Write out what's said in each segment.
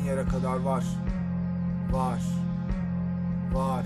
istediğin yere kadar var. Var. Var.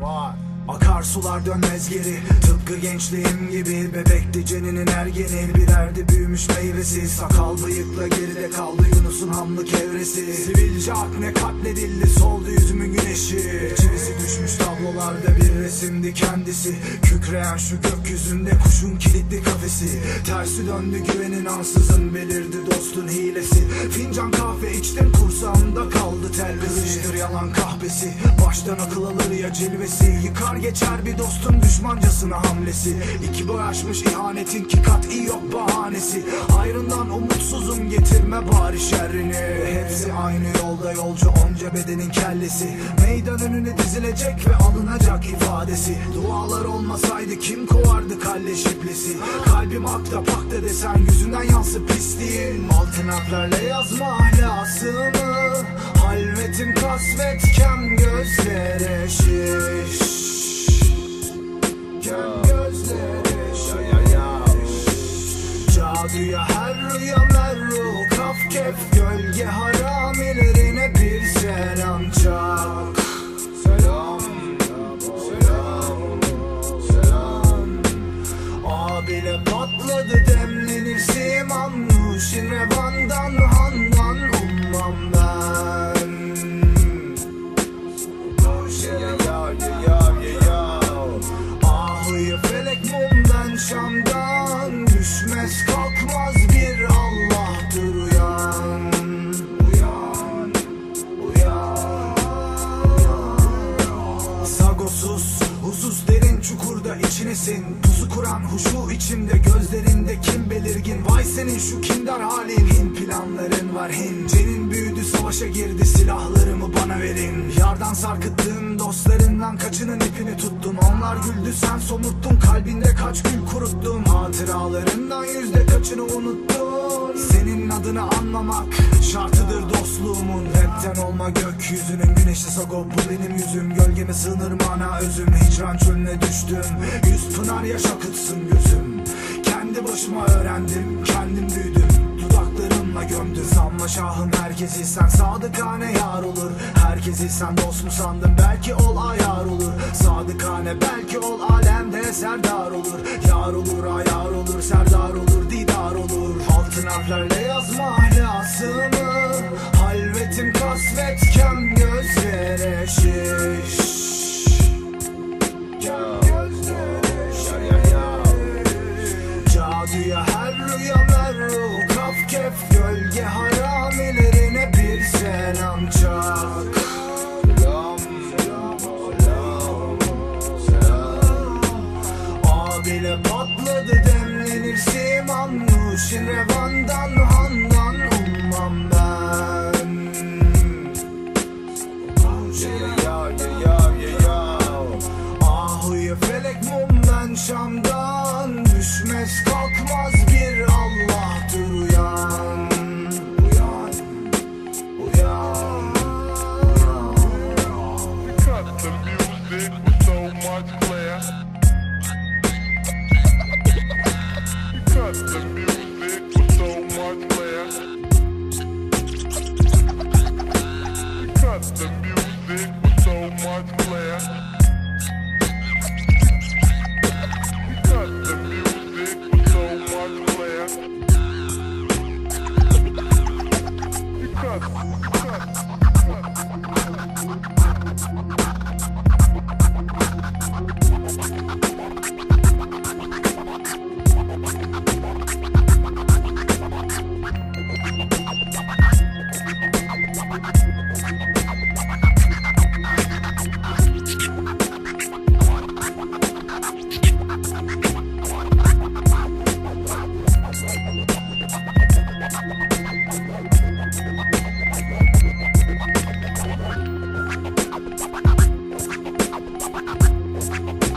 Var. Akarsular dönmez geri. Tıpkı gençliğim gibi. Bebekti ceninin ergeni Birerdi büyümüş meyvesi. Sakal bıyıkla geride kaldı Yunus'un hamlık evresi Sivilce akne katledildi. Soldu yüzümün güneşi. Çivisi düşmüş tablolarda bir resimdi kendisi. Kükreyen şu gökyüzünde kuşun kilitli kafesi. Tersi döndü güvenin ansızın belirdi dostun hilesi. Fincan kahve içtim kursağımda kaldı telvesi. Kızıştır yalan kahvesi Baştan akıl alır ya cilvesi. Yıkar geçer bir dostun düşmancasına hamlesi. İki boy aşmış ihanetin ki kat'i yok bahanesi. Hayrından umutsuzum getirme bari şerrini. Hepsi aynı yolda yolcu onca bedenin kellesi. Meydan önüne dizilecek ve alınacak ifadesi. Dualar olmasaydı kim kovardı kalleş iblisi Kalbim akta pakta desen yüzünden yansı pisliğin. Altın harflerle yazma ahlasımı Halvetim kasvet kem gözlere şiş Gözlere şiş Caduya her merru Kaf kef gölge haramilerine bir selam çak huşu içimde gözlerinde kim belirgin? Vay senin şu kindar halin. Hin planların var hin. Cenin büyüdü savaşa girdi. Silahlarımı bana verin. Yardan sarkıttın dostlarından kaçının ipini tuttun Onlar güldü sen somurttun kalbinde kaç gül kuruttun. Hatıralarından yüzde kaçını unuttun? Senin adını anlamak şartıdır dostluğumun. Rapten olma gökyüzünün. Güneşli sago bu benim yüzüm. Gölgeme sığınır mana özüm. Hicran çölüne düştüm. Yüz pınar yaş akıtsın gözüm Kendi başıma öğrendim. Kendim büyüdüm Dudaklarımla gömdüm. Sanma şahım herkesi sen sadıkane yar olur. Herkesi sen dost mu sandın? Belki ol ayar olur. Sadıkane belki ol alemde serdar olur. Yar olur ayar olur serdar olur didar olur. Altın harflerle yazma ahlasımı Halvetim kasvet Caduya her rüya merru Kaf kef gölge haramilerine bir selam çak Selam Selam Selam Abile patladı demlenir siman Nuşin revandan handan ummam ben Ya ya ya ya ya Ahıya felek mumdan şamdan Cut the music with so much. Cut the music so much. Cut the music so much cut, Thank you.